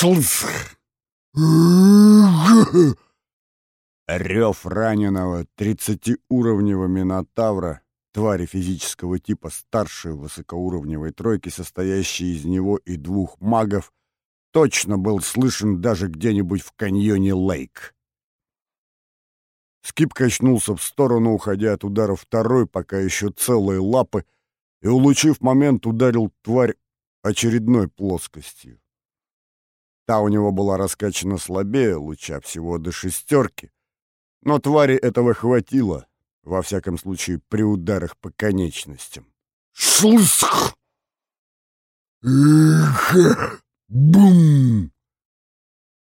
Шлсх! Рев раненого тридцатиуровневого Минотавра, твари физического типа старшей высокоуровневой тройки, состоящей из него и двух магов, точно был слышен даже где-нибудь в каньоне Лейк. Скип качнулся в сторону, уходя от удара второй, пока еще целые лапы, и, улучив момент, ударил тварь очередной плоскостью. Та у него была раскачана слабее луча всего до шестерки, но твари этого хватило, во всяком случае при ударах по конечностям. Шлысх! Бум!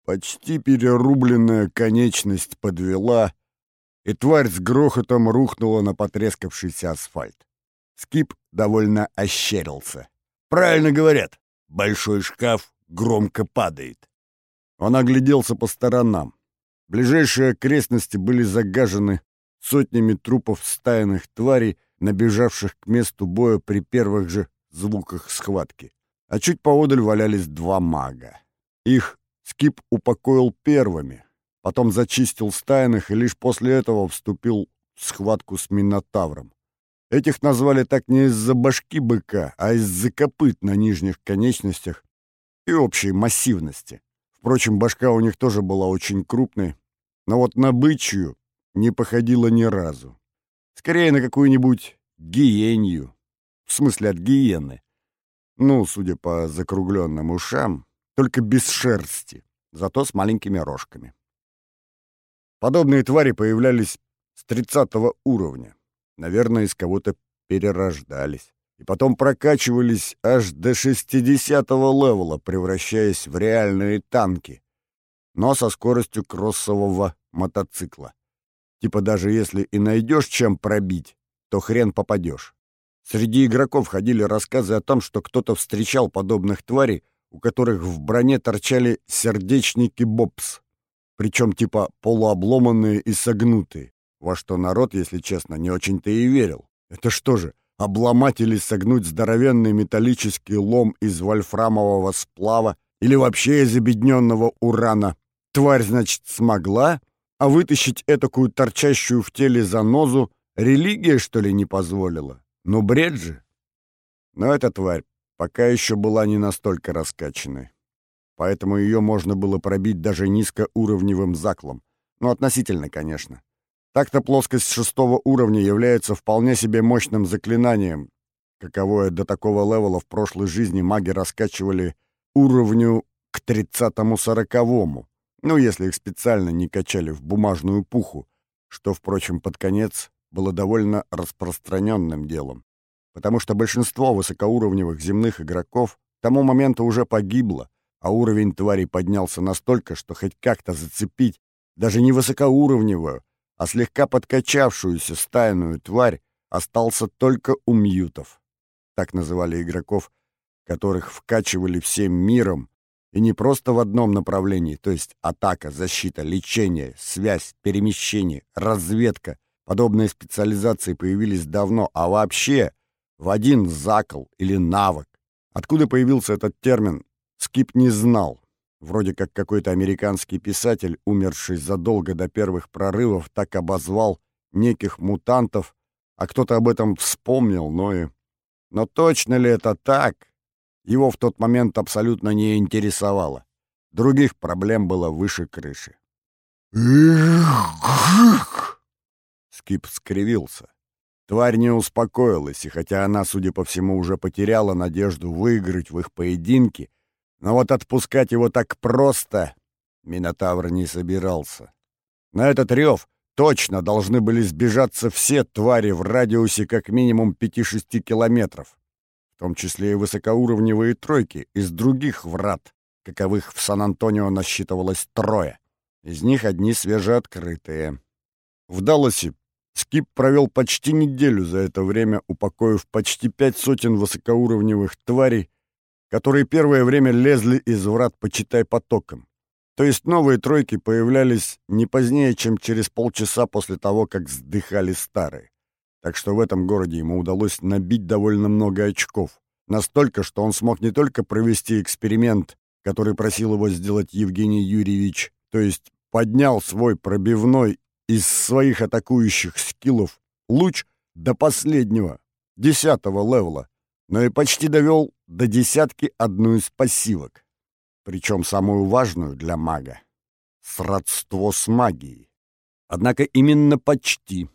Почти перерубленная конечность подвела, и тварь с грохотом рухнула на потрескавшийся асфальт. Скип довольно ощерился. «Правильно говорят, большой шкаф громко падает». Он огляделся по сторонам. Ближайшие окрестности были загажены сотнями трупов стаянных тварей, набежавших к месту боя при первых же звуках схватки. А чуть поодаль валялись два мага. Их Скип упокоил первыми, потом зачистил стайных и лишь после этого вступил в схватку с Минотавром. Этих назвали так не из-за башки быка, а из-за копыт на нижних конечностях и общей массивности. Впрочем, башка у них тоже была очень крупной, но вот на бычью не походила ни разу. Скорее на какую-нибудь гиенью, в смысле от гиены. Ну, судя по закругленным ушам, только без шерсти, зато с маленькими рожками. Подобные твари появлялись с 30 уровня. Наверное, из кого-то перерождались. И потом прокачивались аж до 60-го левела, превращаясь в реальные танки. Но со скоростью кроссового мотоцикла. Типа даже если и найдешь чем пробить, то хрен попадешь. Среди игроков ходили рассказы о том, что кто-то встречал подобных тварей, у которых в броне торчали сердечники бобс причем типа полуобломанные и согнутые, во что народ, если честно, не очень-то и верил. Это что же, обломать или согнуть здоровенный металлический лом из вольфрамового сплава или вообще из обедненного урана? Тварь, значит, смогла, а вытащить этакую торчащую в теле занозу религия, что ли, не позволила? Ну, бред же! Но эта тварь пока еще была не настолько раскачанной поэтому ее можно было пробить даже низкоуровневым заклом. Ну, относительно, конечно. Так-то плоскость шестого уровня является вполне себе мощным заклинанием, каковое до такого левела в прошлой жизни маги раскачивали уровню к тридцатому-сороковому, ну, если их специально не качали в бумажную пуху, что, впрочем, под конец было довольно распространенным делом, потому что большинство высокоуровневых земных игроков к тому моменту уже погибло, а уровень твари поднялся настолько, что хоть как-то зацепить даже не высокоуровневую, а слегка подкачавшуюся стайную тварь остался только у мьютов. Так называли игроков, которых вкачивали всем миром, и не просто в одном направлении, то есть атака, защита, лечение, связь, перемещение, разведка. Подобные специализации появились давно, а вообще в один закол или навык. Откуда появился этот термин, Скип не знал. Вроде как какой-то американский писатель, умерший задолго до первых прорывов, так обозвал неких мутантов, а кто-то об этом вспомнил, но и... Но точно ли это так? Его в тот момент абсолютно не интересовало. Других проблем было выше крыши. Скип скривился. Тварь не успокоилась, и хотя она, судя по всему, уже потеряла надежду выиграть в их поединке, но вот отпускать его так просто Минотавр не собирался. На этот рев точно должны были сбежаться все твари в радиусе как минимум 5-6 километров, в том числе и высокоуровневые тройки из других врат, каковых в Сан-Антонио насчитывалось трое. Из них одни свежеоткрытые. В Далласе Скип провел почти неделю за это время, упокоив почти пять сотен высокоуровневых тварей которые первое время лезли из врат, почитай, потоком. То есть новые тройки появлялись не позднее, чем через полчаса после того, как сдыхали старые. Так что в этом городе ему удалось набить довольно много очков. Настолько, что он смог не только провести эксперимент, который просил его сделать Евгений Юрьевич, то есть поднял свой пробивной из своих атакующих скиллов луч до последнего, десятого левела, но и почти довел до десятки одну из пассивок, причем самую важную для мага — сродство с магией. Однако именно почти.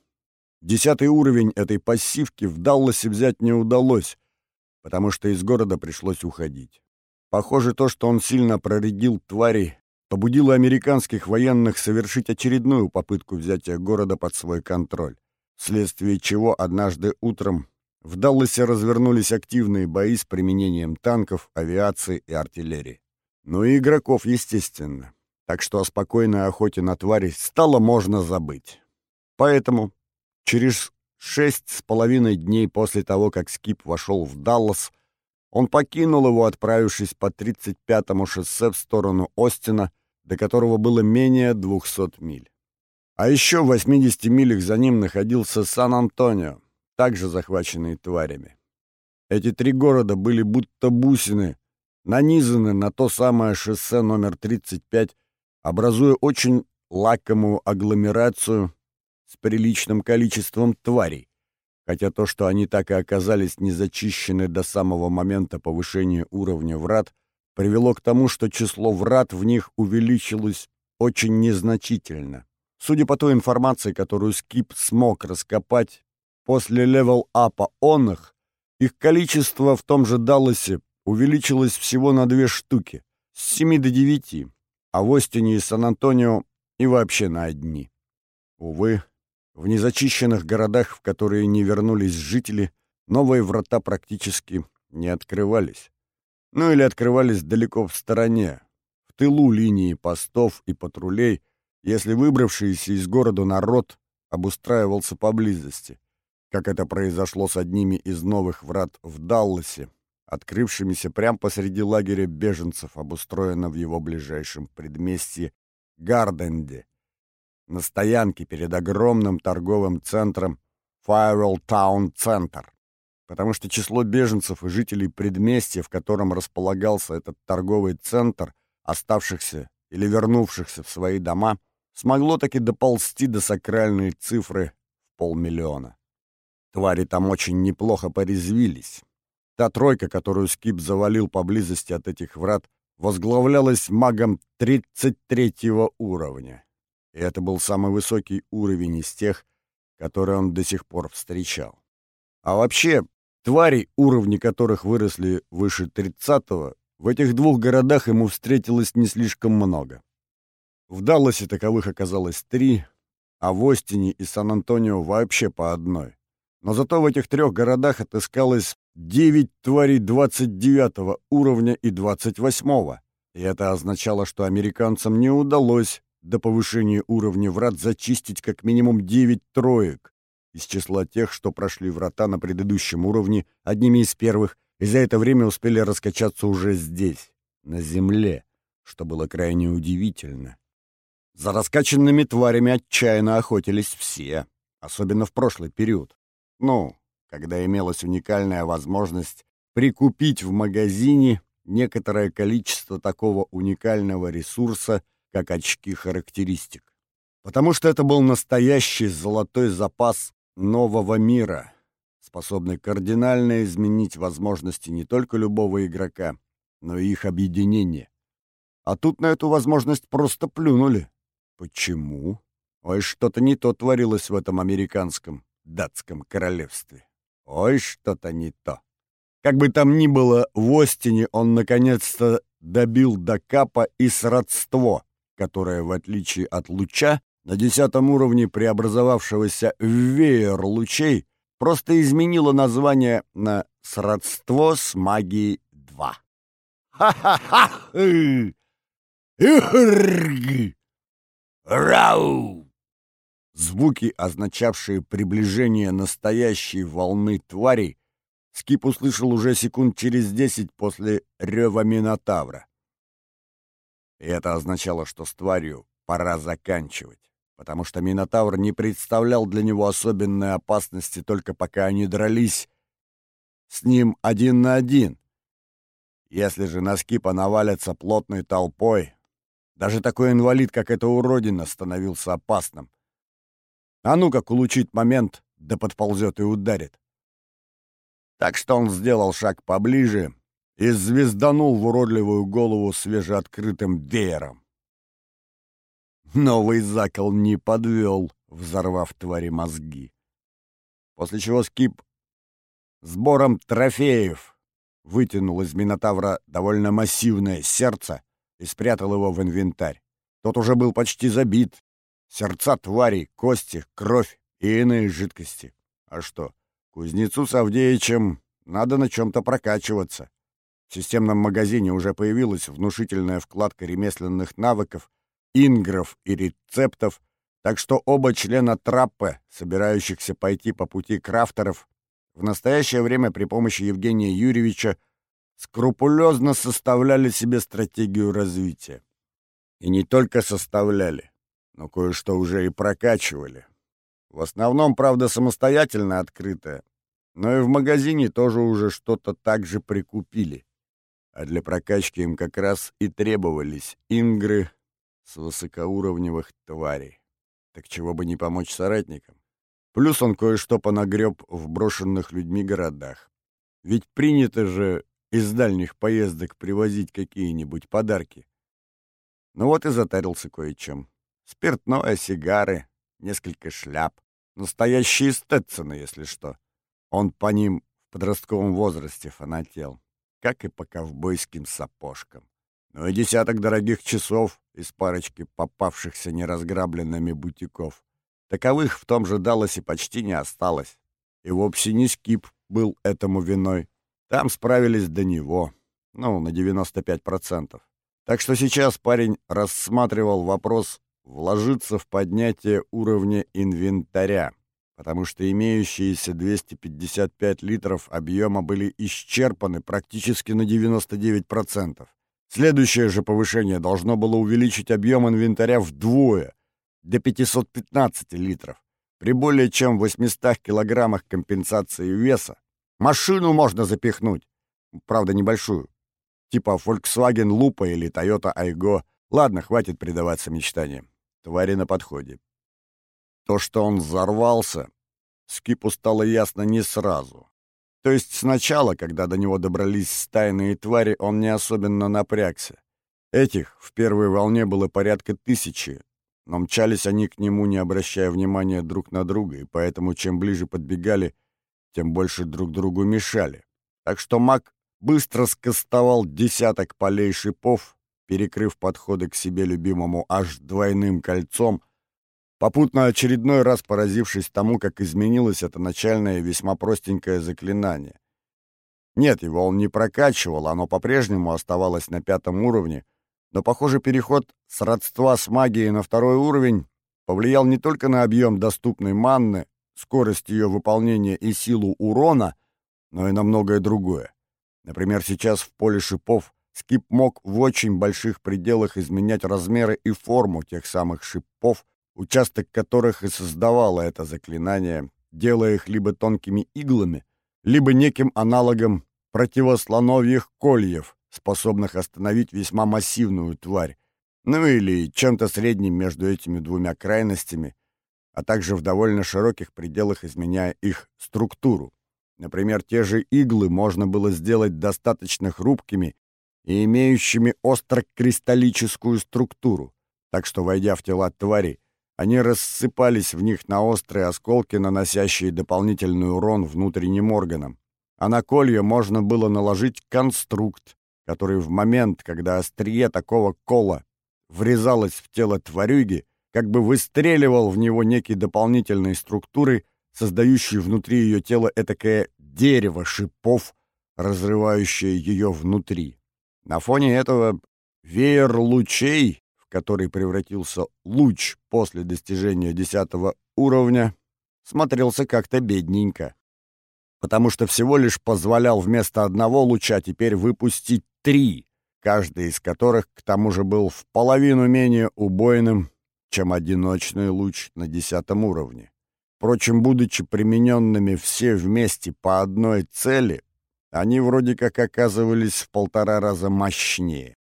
Десятый уровень этой пассивки в Далласе взять не удалось, потому что из города пришлось уходить. Похоже, то, что он сильно проредил твари, побудило американских военных совершить очередную попытку взятия города под свой контроль, вследствие чего однажды утром в Далласе развернулись активные бои с применением танков, авиации и артиллерии. Ну и игроков, естественно. Так что о спокойной охоте на твари стало можно забыть. Поэтому через шесть с половиной дней после того, как Скип вошел в Даллас, он покинул его, отправившись по 35-му шоссе в сторону Остина, до которого было менее 200 миль. А еще в 80 милях за ним находился Сан-Антонио, также захваченный тварями. Эти три города были будто бусины, нанизаны на то самое шоссе номер 35, образуя очень лакомую агломерацию с приличным количеством тварей, хотя то, что они так и оказались не зачищены до самого момента повышения уровня врат, привело к тому, что число врат в них увеличилось очень незначительно. Судя по той информации, которую Скип смог раскопать после левел-апа он их, количество в том же Далласе увеличилось всего на две штуки, с семи до девяти, а в Остине и Сан-Антонио и вообще на одни. Увы, в незачищенных городах, в которые не вернулись жители, новые врата практически не открывались. Ну или открывались далеко в стороне, в тылу линии постов и патрулей, если выбравшийся из города народ обустраивался поблизости, как это произошло с одними из новых врат в Далласе, открывшимися прямо посреди лагеря беженцев, обустроено в его ближайшем предместье Гарденде, на стоянке перед огромным торговым центром Firewall Town Center, потому что число беженцев и жителей предместья, в котором располагался этот торговый центр, оставшихся или вернувшихся в свои дома, смогло таки доползти до сакральной цифры в полмиллиона. Твари там очень неплохо порезвились. Та тройка, которую Скип завалил поблизости от этих врат, возглавлялась магом 33 уровня. И это был самый высокий уровень из тех, которые он до сих пор встречал. А вообще, тварей, уровни которых выросли выше 30-го, в этих двух городах ему встретилось не слишком много. В Далласе таковых оказалось три, а в Остине и Сан-Антонио вообще по одной. Но зато в этих трех городах отыскалось девять тварей 29 уровня и 28-го. И это означало, что американцам не удалось до повышения уровня врат зачистить как минимум 9 троек из числа тех, что прошли врата на предыдущем уровне одними из первых, и за это время успели раскачаться уже здесь, на земле, что было крайне удивительно. За раскачанными тварями отчаянно охотились все, особенно в прошлый период. Ну, когда имелась уникальная возможность прикупить в магазине некоторое количество такого уникального ресурса, как очки характеристик. Потому что это был настоящий золотой запас нового мира, способный кардинально изменить возможности не только любого игрока, но и их объединение. А тут на эту возможность просто плюнули. Почему? Ой, что-то не то творилось в этом американском, датском королевстве. Ой, что-то не то. Как бы там ни было, в Остине он наконец-то добил до капа и сродство, которое, в отличие от луча, на десятом уровне преобразовавшегося в веер лучей, просто изменило название на «Сродство с магией 2». «Ха-ха-ха! Рау!» Звуки, означавшие приближение настоящей волны тварей, Скип услышал уже секунд через десять после рева Минотавра. И это означало, что с тварью пора заканчивать, потому что Минотавр не представлял для него особенной опасности только пока они дрались с ним один на один. Если же на скипа навалятся плотной толпой, даже такой инвалид, как эта уродина, становился опасным. А ну как улучить момент, да подползет и ударит. Так что он сделал шаг поближе и звезданул в уродливую голову свежеоткрытым веером. Новый закол не подвел, взорвав твари мозги. После чего Скип сбором трофеев вытянул из Минотавра довольно массивное сердце и спрятал его в инвентарь. Тот уже был почти забит. Сердца тварей, кости, кровь и иные жидкости. А что, кузнецу с Авдеичем надо на чем-то прокачиваться. В системном магазине уже появилась внушительная вкладка ремесленных навыков, ингров и рецептов, так что оба члена траппы, собирающихся пойти по пути крафтеров, в настоящее время при помощи Евгения Юрьевича скрупулезно составляли себе стратегию развития. И не только составляли, но кое-что уже и прокачивали. В основном, правда, самостоятельно открытое, но и в магазине тоже уже что-то так же прикупили. А для прокачки им как раз и требовались ингры с высокоуровневых тварей. Так чего бы не помочь соратникам? Плюс он кое-что понагреб в брошенных людьми городах. Ведь принято же из дальних поездок привозить какие-нибудь подарки. Ну вот и затарился кое-чем. Спиртное, сигары, несколько шляп. Настоящие Стетсоны, если что. Он по ним в подростковом возрасте фанател, как и по ковбойским сапожкам. Ну и десяток дорогих часов из парочки попавшихся неразграбленными бутиков. Таковых в том же Далласе почти не осталось. И вовсе не Скип был этому виной. Там справились до него, ну, на 95%. Так что сейчас парень рассматривал вопрос вложиться в поднятие уровня инвентаря, потому что имеющиеся 255 литров объема были исчерпаны практически на 99%. Следующее же повышение должно было увеличить объем инвентаря вдвое, до 515 литров, при более чем 800 килограммах компенсации веса, Машину можно запихнуть. Правда, небольшую. Типа Volkswagen Lupa или Toyota Aygo. Ладно, хватит предаваться мечтаниям. Твари на подходе. То, что он взорвался, Скипу стало ясно не сразу. То есть сначала, когда до него добрались стайные твари, он не особенно напрягся. Этих в первой волне было порядка тысячи, но мчались они к нему, не обращая внимания друг на друга, и поэтому чем ближе подбегали, тем больше друг другу мешали. Так что маг быстро скостовал десяток полей шипов, перекрыв подходы к себе любимому аж двойным кольцом, попутно очередной раз поразившись тому, как изменилось это начальное весьма простенькое заклинание. Нет, его он не прокачивал, оно по-прежнему оставалось на пятом уровне, но, похоже, переход с родства с магией на второй уровень повлиял не только на объем доступной манны, скорость ее выполнения и силу урона, но и на многое другое. Например, сейчас в поле шипов Скип мог в очень больших пределах изменять размеры и форму тех самых шипов, участок которых и создавало это заклинание, делая их либо тонкими иглами, либо неким аналогом противослоновьих кольев, способных остановить весьма массивную тварь, ну или чем-то средним между этими двумя крайностями, а также в довольно широких пределах изменяя их структуру. Например, те же иглы можно было сделать достаточно хрупкими и имеющими острокристаллическую структуру, так что, войдя в тела твари, они рассыпались в них на острые осколки, наносящие дополнительный урон внутренним органам. А на колье можно было наложить конструкт, который в момент, когда острие такого кола врезалось в тело тварюги, как бы выстреливал в него некие дополнительные структуры, создающие внутри ее тела этакое дерево шипов, разрывающее ее внутри. На фоне этого веер лучей, в который превратился луч после достижения десятого уровня, смотрелся как-то бедненько, потому что всего лишь позволял вместо одного луча теперь выпустить три, каждый из которых к тому же был в половину менее убойным чем одиночный луч на десятом уровне. Впрочем, будучи примененными все вместе по одной цели, они вроде как оказывались в полтора раза мощнее.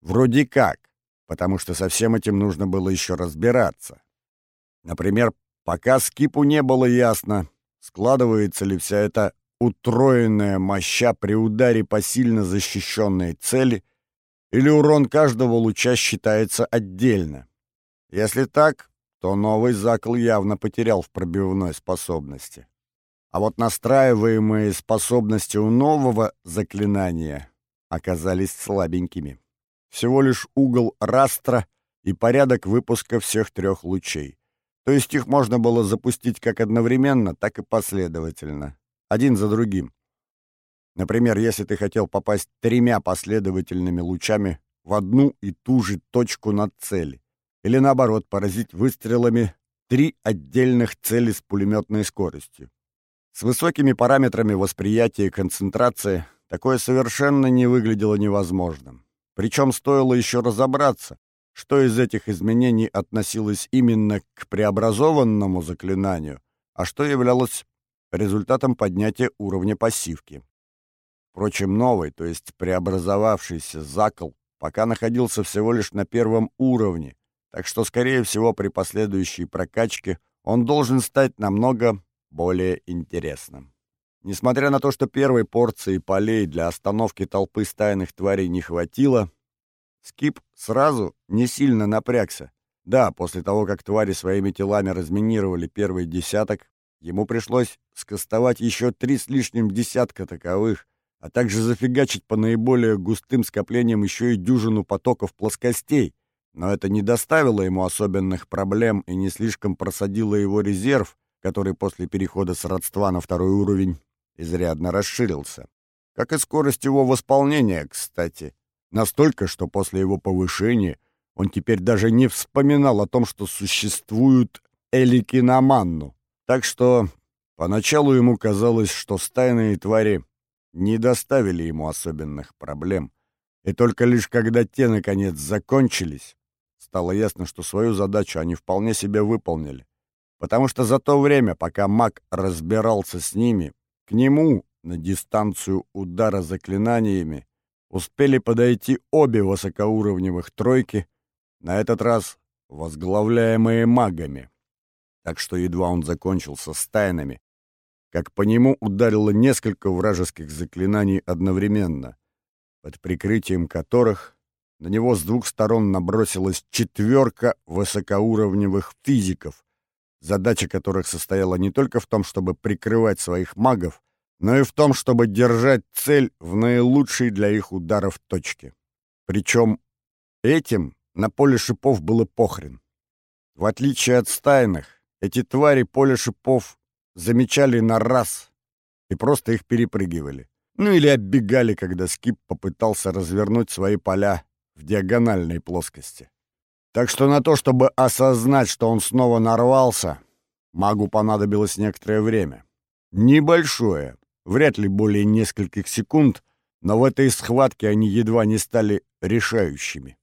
Вроде как, потому что со всем этим нужно было еще разбираться. Например, пока Скипу не было ясно, складывается ли вся эта утроенная моща при ударе по сильно защищенной цели, или урон каждого луча считается отдельно. Если так, то новый закл явно потерял в пробивной способности. А вот настраиваемые способности у нового заклинания оказались слабенькими. Всего лишь угол растра и порядок выпуска всех трех лучей. То есть их можно было запустить как одновременно, так и последовательно, один за другим. Например, если ты хотел попасть тремя последовательными лучами в одну и ту же точку над цель, или наоборот, поразить выстрелами три отдельных цели с пулеметной скоростью. С высокими параметрами восприятия и концентрации такое совершенно не выглядело невозможным. Причем стоило еще разобраться, что из этих изменений относилось именно к преобразованному заклинанию, а что являлось результатом поднятия уровня пассивки. Впрочем, новый, то есть преобразовавшийся закол, пока находился всего лишь на первом уровне, так что, скорее всего, при последующей прокачке он должен стать намного более интересным. Несмотря на то, что первой порции полей для остановки толпы стайных тварей не хватило, Скип сразу не сильно напрягся. Да, после того, как твари своими телами разминировали первый десяток, ему пришлось скостовать еще три с лишним десятка таковых, а также зафигачить по наиболее густым скоплениям еще и дюжину потоков плоскостей. Но это не доставило ему особенных проблем и не слишком просадило его резерв, который после перехода с родства на второй уровень изрядно расширился. Как и скорость его восполнения, кстати. Настолько, что после его повышения он теперь даже не вспоминал о том, что существуют элики на манну. Так что поначалу ему казалось, что стайные твари не доставили ему особенных проблем. И только лишь когда те, наконец, закончились, стало ясно, что свою задачу они вполне себе выполнили потому что за то время, пока маг разбирался с ними, к нему на дистанцию удара заклинаниями успели подойти обе высокоуровневых тройки, на этот раз возглавляемые магами. Так что едва он закончился с тайнами, как по нему ударило несколько вражеских заклинаний одновременно, под прикрытием которых на него с двух сторон набросилась четверка высокоуровневых физиков, задача которых состояла не только в том, чтобы прикрывать своих магов, но и в том, чтобы держать цель в наилучшей для их ударов точке. Причем этим на поле шипов было похрен. В отличие от стайных, эти твари поле шипов замечали на раз и просто их перепрыгивали. Ну или оббегали, когда скип попытался развернуть свои поля в диагональной плоскости. Так что на то, чтобы осознать, что он снова нарвался, магу понадобилось некоторое время. Небольшое, вряд ли более нескольких секунд, но в этой схватке они едва не стали решающими.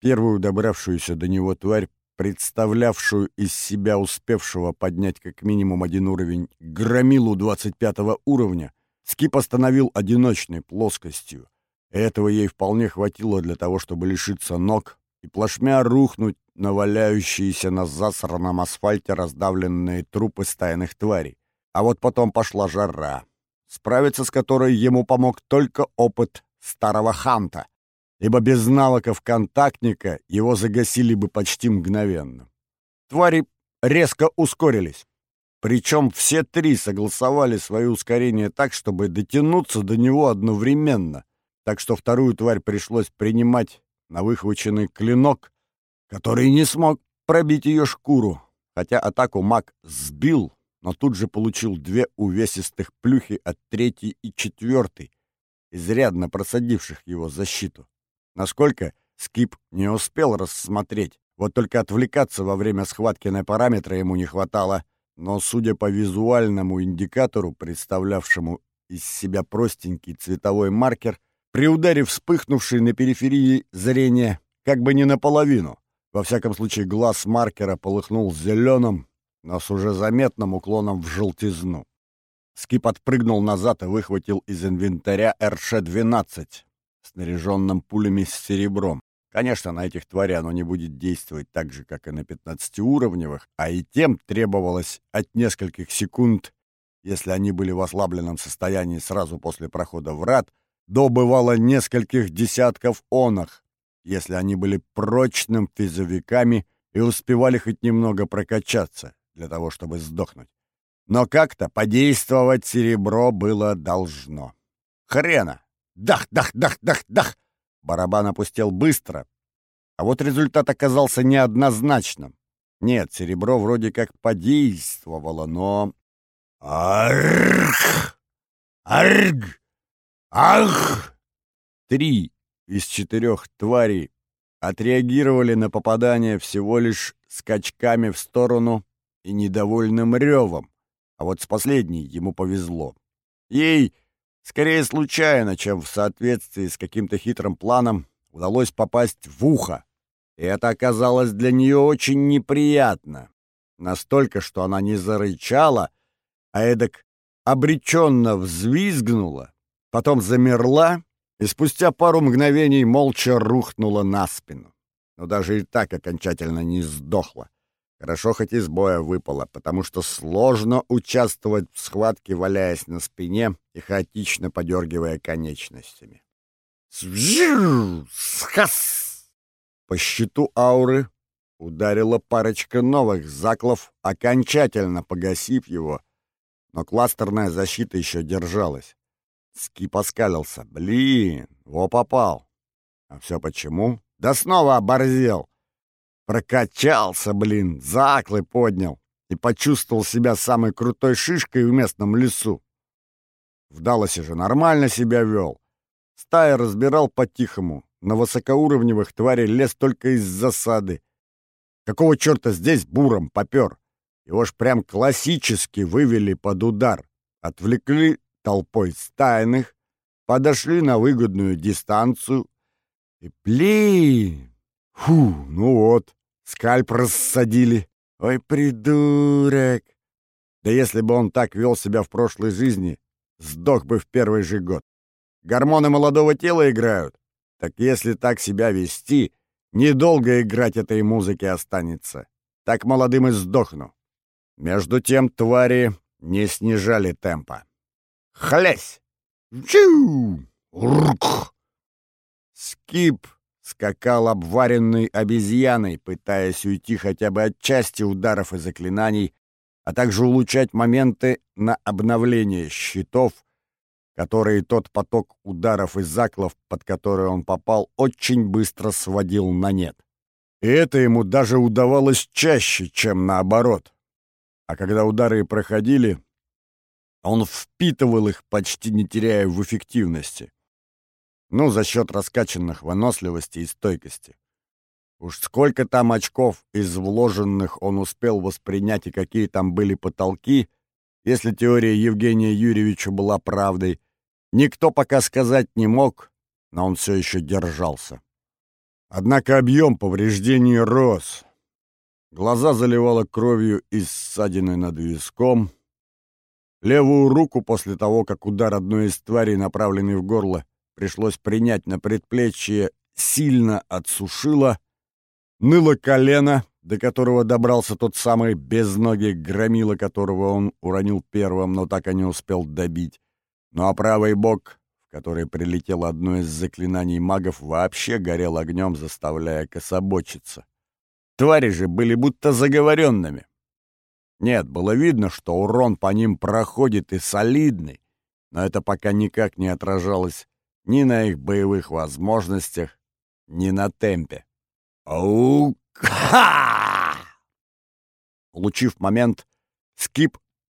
Первую добравшуюся до него тварь, представлявшую из себя успевшего поднять как минимум один уровень громилу 25 уровня, Скип остановил одиночной плоскостью. Этого ей вполне хватило для того, чтобы лишиться ног, и плашмя рухнуть на валяющиеся на засранном асфальте раздавленные трупы стайных тварей. А вот потом пошла жара, справиться с которой ему помог только опыт старого ханта, ибо без навыков контактника его загасили бы почти мгновенно. Твари резко ускорились. Причем все три согласовали свое ускорение так, чтобы дотянуться до него одновременно, так что вторую тварь пришлось принимать на выхваченный клинок, который не смог пробить ее шкуру, хотя атаку маг сбил, но тут же получил две увесистых плюхи от третьей и четвертой, изрядно просадивших его защиту. Насколько Скип не успел рассмотреть, вот только отвлекаться во время схватки на параметры ему не хватало, но, судя по визуальному индикатору, представлявшему из себя простенький цветовой маркер, при ударе вспыхнувший на периферии зрения как бы не наполовину. Во всяком случае, глаз маркера полыхнул зеленым, но с уже заметным уклоном в желтизну. Скип отпрыгнул назад и выхватил из инвентаря РШ-12, снаряженным пулями с серебром. Конечно, на этих тварей оно не будет действовать так же, как и на 15-уровневых, а и тем требовалось от нескольких секунд, если они были в ослабленном состоянии сразу после прохода врат, до бывало нескольких десятков онах, если они были прочным физовиками и успевали хоть немного прокачаться для того, чтобы сдохнуть. Но как-то подействовать серебро было должно. Хрена! Дах, дах, дах, дах, дах! Барабан опустил быстро, а вот результат оказался неоднозначным. Нет, серебро вроде как подействовало, но... Арг! Арг! Ах! Три из четырех тварей отреагировали на попадание всего лишь скачками в сторону и недовольным ревом, а вот с последней ему повезло. Ей скорее случайно, чем в соответствии с каким-то хитрым планом, удалось попасть в ухо. И это оказалось для нее очень неприятно. Настолько, что она не зарычала, а эдак обреченно взвизгнула, потом замерла и спустя пару мгновений молча рухнула на спину. Но даже и так окончательно не сдохла. Хорошо хоть из боя выпала, потому что сложно участвовать в схватке, валяясь на спине и хаотично подергивая конечностями. Схас! По щиту ауры ударила парочка новых заклов, окончательно погасив его, но кластерная защита еще держалась. Скип оскалился. Блин, во попал. А все почему? Да снова оборзел. Прокачался, блин, заклы поднял и почувствовал себя самой крутой шишкой в местном лесу. В Далласе же нормально себя вел. Стая разбирал по-тихому. На высокоуровневых тварей лес только из засады. Какого черта здесь буром попер? Его ж прям классически вывели под удар. Отвлекли толпой стайных, подошли на выгодную дистанцию. И, блин, фу, ну вот, скальп рассадили. Ой, придурок! Да если бы он так вел себя в прошлой жизни, сдох бы в первый же год. Гормоны молодого тела играют. Так если так себя вести, недолго играть этой музыки останется. Так молодым и сдохну. Между тем твари не снижали темпа. Хлясь! Чу! Рк! Скип скакал обваренной обезьяной, пытаясь уйти хотя бы от части ударов и заклинаний, а также улучшать моменты на обновление щитов, которые тот поток ударов и заклов, под которые он попал, очень быстро сводил на нет. И это ему даже удавалось чаще, чем наоборот. А когда удары проходили, он впитывал их, почти не теряя в эффективности. Ну, за счет раскачанных выносливости и стойкости. Уж сколько там очков из вложенных он успел воспринять и какие там были потолки, если теория Евгения Юрьевича была правдой, никто пока сказать не мог, но он все еще держался. Однако объем повреждений рос. Глаза заливало кровью из ссадины над виском — Левую руку после того, как удар одной из тварей, направленный в горло, пришлось принять на предплечье, сильно отсушило. Ныло колено, до которого добрался тот самый безногий громила, которого он уронил первым, но так и не успел добить. Ну а правый бок, в который прилетело одно из заклинаний магов, вообще горел огнем, заставляя кособочиться. Твари же были будто заговоренными. Нет, было видно, что урон по ним проходит и солидный, но это пока никак не отражалось ни на их боевых возможностях, ни на темпе. Аук-ха! Улучив момент, Скип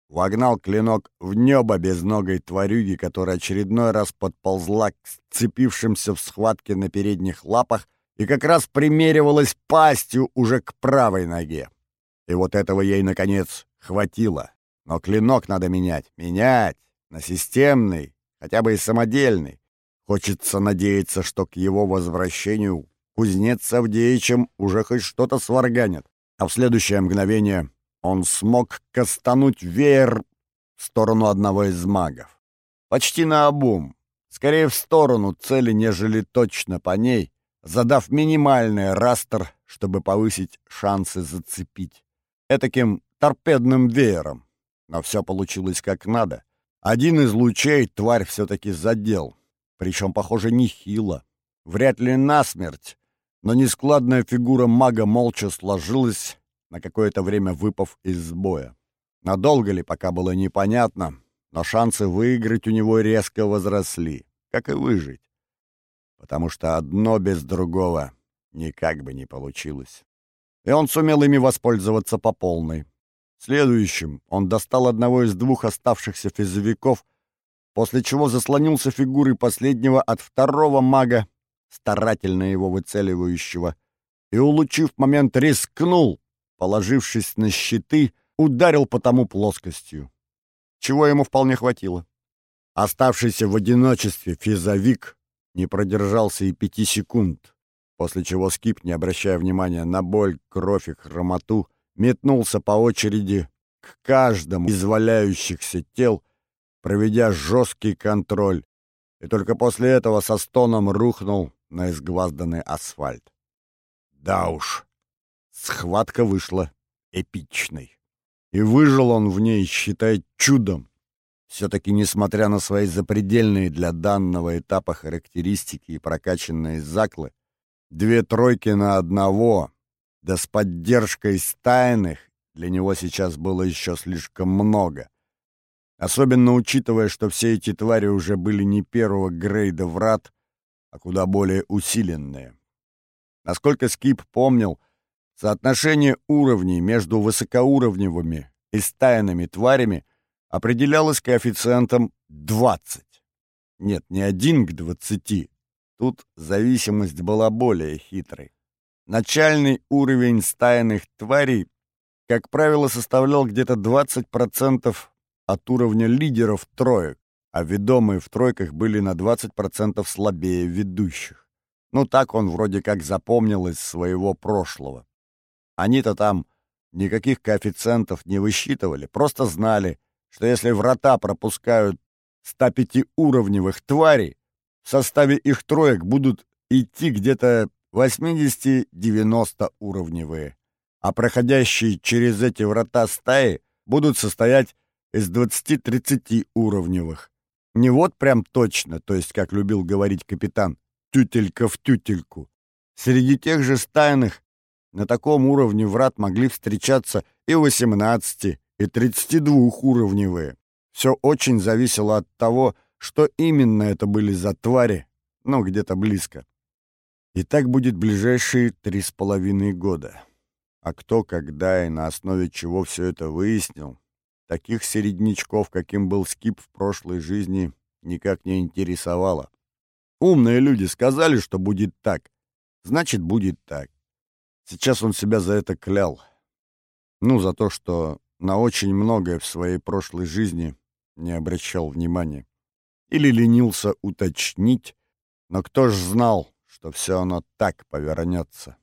вогнал клинок в небо безногой тварюги, которая очередной раз подползла к сцепившимся в схватке на передних лапах и как раз примеривалась пастью уже к правой ноге. И вот этого ей, наконец, хватило. Но клинок надо менять. Менять! На системный, хотя бы и самодельный. Хочется надеяться, что к его возвращению кузнец Авдеичем уже хоть что-то сварганят. А в следующее мгновение он смог кастануть веер в сторону одного из магов. Почти наобум, скорее в сторону цели, нежели точно по ней, задав минимальный растер, чтобы повысить шансы зацепить. Этаким торпедным веером. Но все получилось как надо. Один из лучей тварь все-таки задел. Причем, похоже, нехило. Вряд ли насмерть, но нескладная фигура мага молча сложилась, на какое-то время выпав из боя. Надолго ли, пока было непонятно, но шансы выиграть у него резко возросли, как и выжить. Потому что одно без другого никак бы не получилось. И он сумел ими воспользоваться по полной. Следующим он достал одного из двух оставшихся физовиков, после чего заслонился фигурой последнего от второго мага, старательно его выцеливающего, и, улучив момент, рискнул, положившись на щиты, ударил по тому плоскостью. Чего ему вполне хватило. Оставшийся в одиночестве физовик не продержался и пяти секунд, после чего Скип, не обращая внимания на боль, кровь и хромоту, метнулся по очереди к каждому из валяющихся тел, проведя жесткий контроль, и только после этого со стоном рухнул на изгвазданный асфальт. Да уж, схватка вышла эпичной. И выжил он в ней, считай, чудом. Все-таки, несмотря на свои запредельные для данного этапа характеристики и прокачанные заклы, две тройки на одного, да с поддержкой стайных, для него сейчас было еще слишком много. Особенно учитывая, что все эти твари уже были не первого грейда врат, а куда более усиленные. Насколько Скип помнил, соотношение уровней между высокоуровневыми и стайными тварями определялось коэффициентом 20. Нет, не один к 20. Тут зависимость была более хитрой. Начальный уровень стайных тварей, как правило, составлял где-то 20% от уровня лидеров троек, а ведомые в тройках были на 20% слабее ведущих. Ну так он вроде как запомнил из своего прошлого. Они-то там никаких коэффициентов не высчитывали, просто знали, что если врата пропускают 105-уровневых тварей, в составе их троек будут идти где-то 80-90 уровневые, а проходящие через эти врата стаи будут состоять из 20-30 уровневых. Не вот прям точно, то есть, как любил говорить капитан, тютелька в тютельку. Среди тех же стайных на таком уровне врат могли встречаться и 18, и 32 уровневые. Все очень зависело от того, что именно это были за твари, ну, где-то близко. И так будет ближайшие три с половиной года. А кто, когда и на основе чего все это выяснил, таких середнячков, каким был Скип в прошлой жизни, никак не интересовало. Умные люди сказали, что будет так. Значит, будет так. Сейчас он себя за это клял. Ну, за то, что на очень многое в своей прошлой жизни не обращал внимания. Или ленился уточнить, но кто ж знал, что все оно так повернется.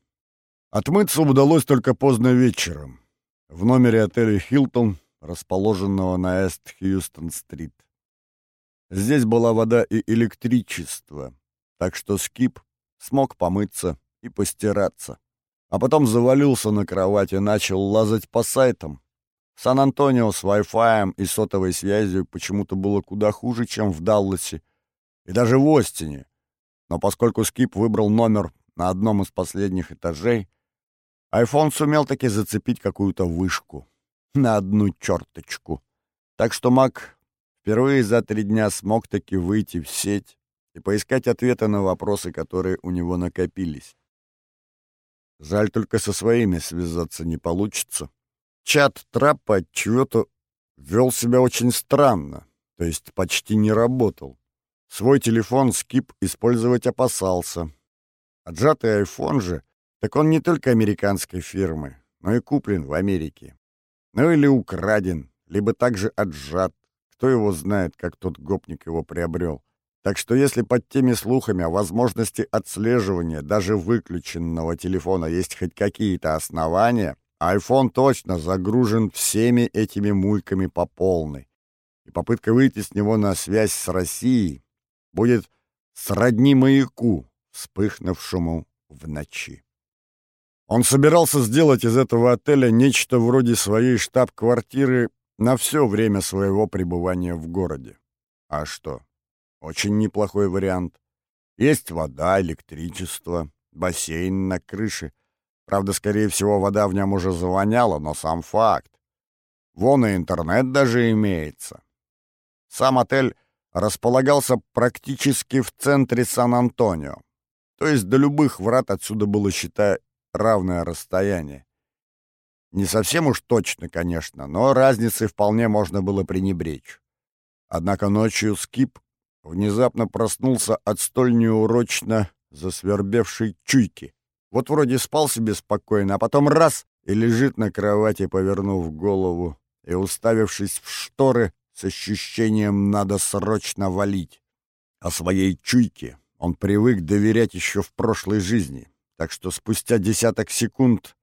Отмыться удалось только поздно вечером, в номере отеля «Хилтон», расположенного на Эст-Хьюстон-стрит. Здесь была вода и электричество, так что Скип смог помыться и постираться. А потом завалился на кровать и начал лазать по сайтам, Сан-Антонио с Wi-Fi и сотовой связью почему-то было куда хуже, чем в Далласе и даже в Остине. Но поскольку Скип выбрал номер на одном из последних этажей, айфон сумел таки зацепить какую-то вышку на одну черточку. Так что Мак впервые за три дня смог таки выйти в сеть и поискать ответы на вопросы, которые у него накопились. Жаль, только со своими связаться не получится. Чат трапа чего-то вел себя очень странно, то есть почти не работал. Свой телефон Скип использовать опасался. Отжатый айфон же, так он не только американской фирмы, но и куплен в Америке. Ну или украден, либо также отжат. Кто его знает, как тот гопник его приобрел. Так что если под теми слухами о возможности отслеживания даже выключенного телефона есть хоть какие-то основания, Айфон точно загружен всеми этими мульками по полной. и попытка выйти с него на связь с Россией будет сродни маяку, вспыхнувшему в ночи. Он собирался сделать из этого отеля нечто вроде своей штаб-квартиры на все время своего пребывания в городе. А что? Очень неплохой вариант. Есть вода, электричество, бассейн на крыше. Правда, скорее всего, вода в нем уже завоняла, но сам факт. Вон и интернет даже имеется. Сам отель располагался практически в центре Сан-Антонио. То есть до любых врат отсюда было, считай, равное расстояние. Не совсем уж точно, конечно, но разницей вполне можно было пренебречь. Однако ночью Скип внезапно проснулся от столь неурочно засвербевшей чуйки. Вот вроде спал себе спокойно, а потом раз — и лежит на кровати, повернув голову и уставившись в шторы с ощущением «надо срочно валить». О своей чуйке он привык доверять еще в прошлой жизни, так что спустя десяток секунд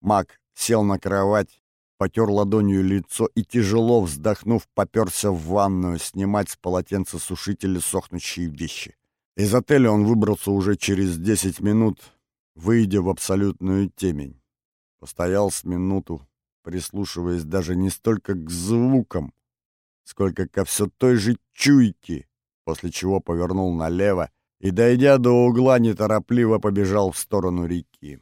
маг сел на кровать, потер ладонью лицо и, тяжело вздохнув, поперся в ванную снимать с полотенца сушителя сохнущие вещи. Из отеля он выбрался уже через десять минут, выйдя в абсолютную темень. Постоял с минуту, прислушиваясь даже не столько к звукам, сколько ко все той же чуйке, после чего повернул налево и, дойдя до угла, неторопливо побежал в сторону реки.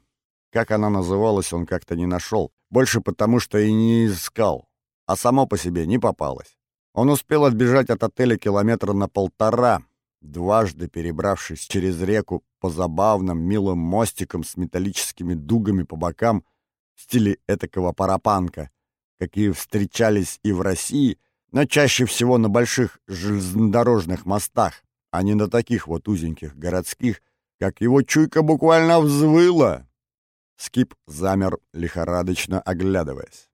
Как она называлась, он как-то не нашел, больше потому, что и не искал, а само по себе не попалось. Он успел отбежать от отеля километра на полтора, дважды перебравшись через реку по забавным, милым мостикам с металлическими дугами по бокам в стиле этакого парапанка, какие встречались и в России, но чаще всего на больших железнодорожных мостах, а не на таких вот узеньких городских, как его чуйка буквально взвыла. Скип замер, лихорадочно оглядываясь.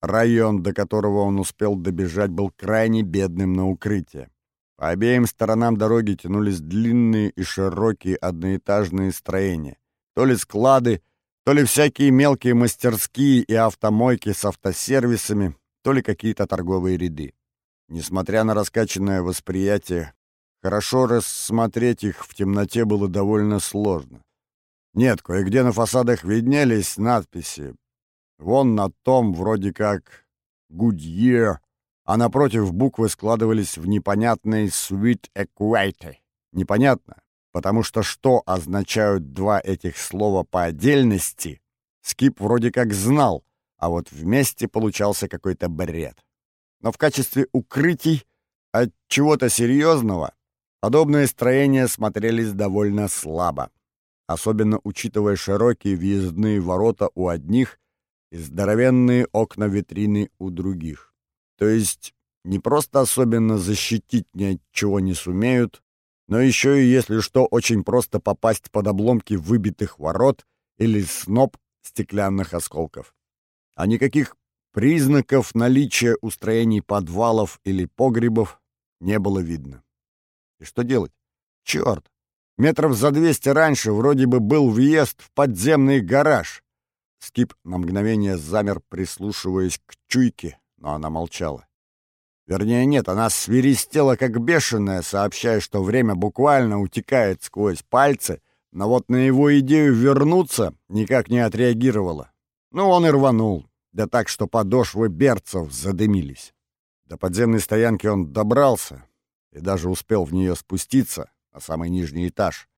Район, до которого он успел добежать, был крайне бедным на укрытие. По обеим сторонам дороги тянулись длинные и широкие одноэтажные строения. То ли склады, то ли всякие мелкие мастерские и автомойки с автосервисами, то ли какие-то торговые ряды. Несмотря на раскачанное восприятие, хорошо рассмотреть их в темноте было довольно сложно. Нет, кое-где на фасадах виднелись надписи. Вон на том вроде как «Goodyear», а напротив буквы складывались в непонятные «Sweet Equate». Непонятно, потому что что означают два этих слова по отдельности, Скип вроде как знал, а вот вместе получался какой-то бред. Но в качестве укрытий от чего-то серьезного подобные строения смотрелись довольно слабо, особенно учитывая широкие въездные ворота у одних и здоровенные окна витрины у других. То есть не просто особенно защитить ни от чего не сумеют, но еще и, если что, очень просто попасть под обломки выбитых ворот или сноп стеклянных осколков. А никаких признаков наличия устроений подвалов или погребов не было видно. И что делать? Черт! Метров за двести раньше вроде бы был въезд в подземный гараж. Скип на мгновение замер, прислушиваясь к чуйке, но она молчала. Вернее, нет, она свиристела как бешеная, сообщая, что время буквально утекает сквозь пальцы, но вот на его идею вернуться никак не отреагировала. Ну, он и рванул, да так, что подошвы берцев задымились. До подземной стоянки он добрался и даже успел в нее спуститься на самый нижний этаж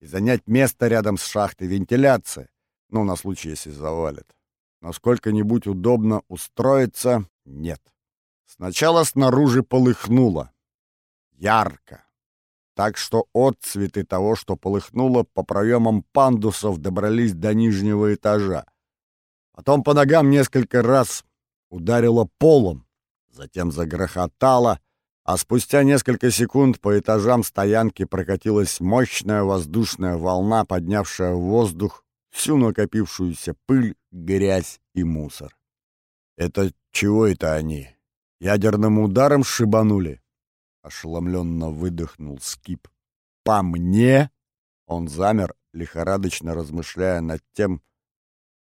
и занять место рядом с шахтой вентиляции, ну, на случай, если завалит. Но сколько-нибудь удобно устроиться нет. Сначала снаружи полыхнуло. Ярко. Так что отцветы того, что полыхнуло, по проемам пандусов добрались до нижнего этажа. Потом по ногам несколько раз ударило полом, затем загрохотало, а спустя несколько секунд по этажам стоянки прокатилась мощная воздушная волна, поднявшая в воздух всю накопившуюся пыль, грязь и мусор. «Это чего это они?» Ядерным ударом шибанули. Ошеломленно выдохнул Скип. «По мне?» Он замер, лихорадочно размышляя над тем,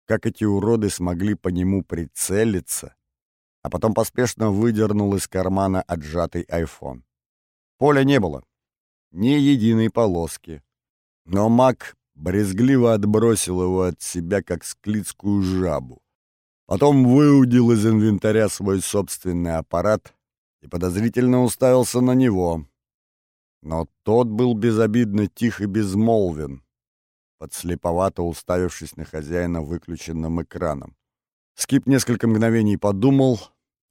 как эти уроды смогли по нему прицелиться а потом поспешно выдернул из кармана отжатый айфон. Поля не было, ни единой полоски. Но маг брезгливо отбросил его от себя, как склицкую жабу. Потом выудил из инвентаря свой собственный аппарат и подозрительно уставился на него. Но тот был безобидно тих и безмолвен, подслеповато уставившись на хозяина выключенным экраном. Скип несколько мгновений подумал,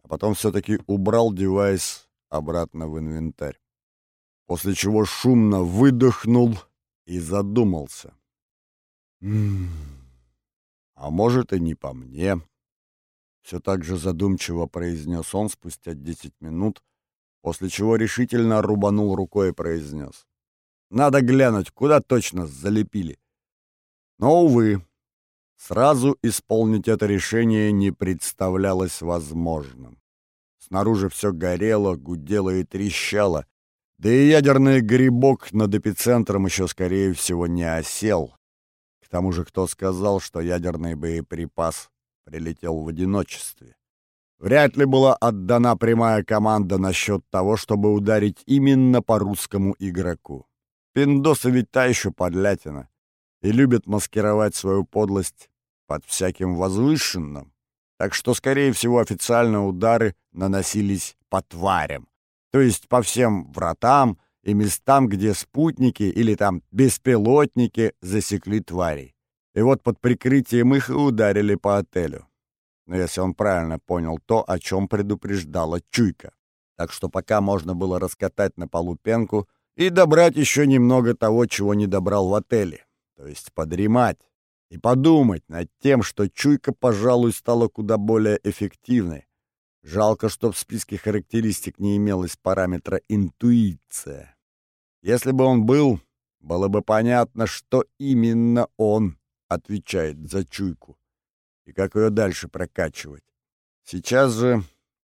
а потом все-таки убрал девайс обратно в инвентарь. После чего шумно выдохнул и задумался. «М -м, а может и не по мне. Все так же задумчиво произнес он спустя десять минут, после чего решительно рубанул рукой и произнес. «Надо глянуть, куда точно залепили». Но, увы, сразу исполнить это решение не представлялось возможным. Снаружи все горело, гудело и трещало, да и ядерный грибок над эпицентром еще, скорее всего, не осел. К тому же кто сказал, что ядерный боеприпас прилетел в одиночестве. Вряд ли была отдана прямая команда насчет того, чтобы ударить именно по русскому игроку. Пиндосы ведь та еще подлятина и любят маскировать свою подлость под всяким возвышенным. Так что, скорее всего, официально удары наносились по тварям, то есть по всем вратам и местам, где спутники или там беспилотники засекли тварей. И вот под прикрытием их и ударили по отелю. Но если он правильно понял то, о чем предупреждала Чуйка. Так что пока можно было раскатать на полу пенку и добрать еще немного того, чего не добрал в отеле. То есть подремать и подумать над тем, что Чуйка, пожалуй, стала куда более эффективной. Жалко, что в списке характеристик не имелось параметра «интуиция». Если бы он был, было бы понятно, что именно он отвечает за чуйку и как ее дальше прокачивать. Сейчас же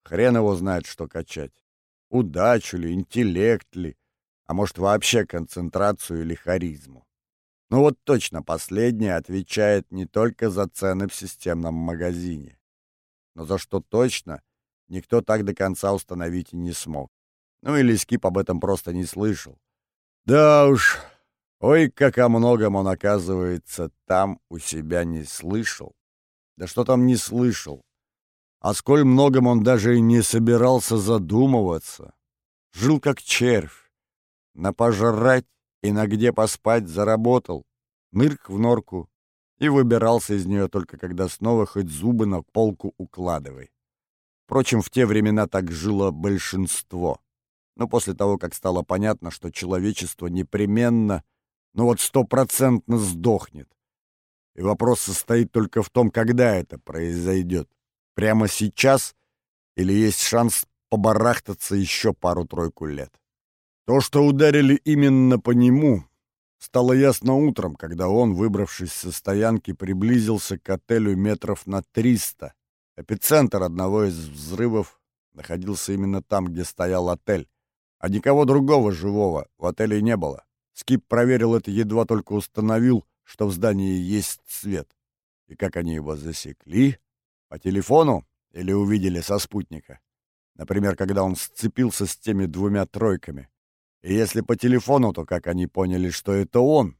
хрен его знает, что качать. Удачу ли, интеллект ли, а может вообще концентрацию или харизму. Ну вот точно последнее отвечает не только за цены в системном магазине, но за что точно никто так до конца установить и не смог. Ну или Скип об этом просто не слышал. Да уж, Ой, как о многом он, оказывается, там у себя не слышал. Да что там не слышал? А сколь многом он даже и не собирался задумываться. Жил как червь. На пожрать и на где поспать заработал. Нырк в норку и выбирался из нее только когда снова хоть зубы на полку укладывай. Впрочем, в те времена так жило большинство. Но после того, как стало понятно, что человечество непременно ну вот стопроцентно сдохнет. И вопрос состоит только в том, когда это произойдет. Прямо сейчас или есть шанс побарахтаться еще пару-тройку лет. То, что ударили именно по нему, стало ясно утром, когда он, выбравшись со стоянки, приблизился к отелю метров на триста. Эпицентр одного из взрывов находился именно там, где стоял отель, а никого другого живого в отеле не было. Скип проверил это, едва только установил, что в здании есть свет. И как они его засекли? По телефону или увидели со спутника? Например, когда он сцепился с теми двумя тройками. И если по телефону, то как они поняли, что это он?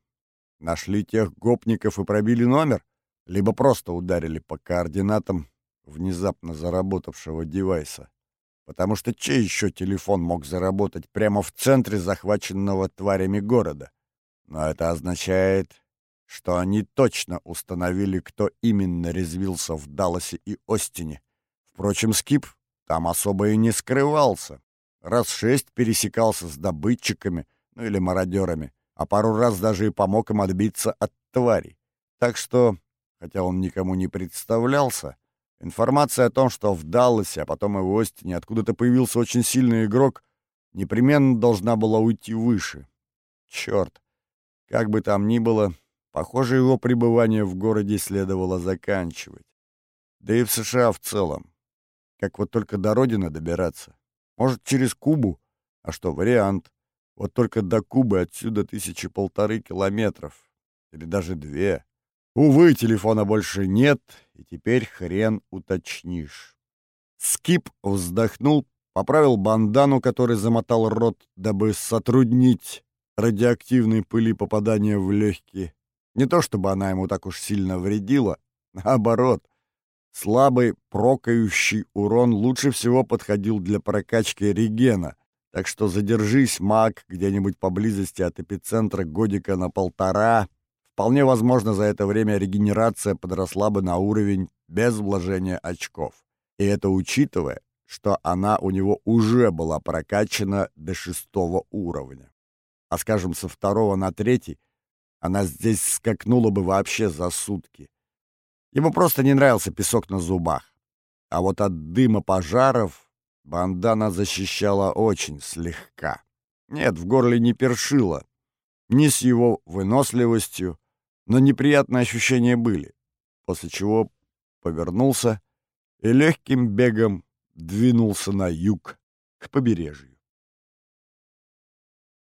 Нашли тех гопников и пробили номер? Либо просто ударили по координатам внезапно заработавшего девайса? Потому что чей еще телефон мог заработать прямо в центре захваченного тварями города? Но это означает, что они точно установили, кто именно резвился в Далласе и Остине. Впрочем, Скип там особо и не скрывался. Раз шесть пересекался с добытчиками, ну или мародерами, а пару раз даже и помог им отбиться от тварей. Так что, хотя он никому не представлялся, Информация о том, что в Далласе, а потом и в Остине откуда-то появился очень сильный игрок, непременно должна была уйти выше. Черт, как бы там ни было, похоже, его пребывание в городе следовало заканчивать. Да и в США в целом. Как вот только до родины добираться? Может, через Кубу? А что, вариант. Вот только до Кубы отсюда тысячи полторы километров. Или даже две. Увы, телефона больше нет, и теперь хрен уточнишь. Скип вздохнул, поправил бандану, который замотал рот, дабы сотруднить радиоактивной пыли попадания в легкие. Не то чтобы она ему так уж сильно вредила, наоборот. Слабый прокающий урон лучше всего подходил для прокачки регена, так что задержись, маг, где-нибудь поблизости от эпицентра годика на полтора, вполне возможно, за это время регенерация подросла бы на уровень без вложения очков. И это учитывая, что она у него уже была прокачана до шестого уровня. А скажем, со второго на третий она здесь скакнула бы вообще за сутки. Ему просто не нравился песок на зубах. А вот от дыма пожаров бандана защищала очень слегка. Нет, в горле не першило. Ни с его выносливостью, но неприятные ощущения были. После чего повернулся и легким бегом двинулся на юг, к побережью.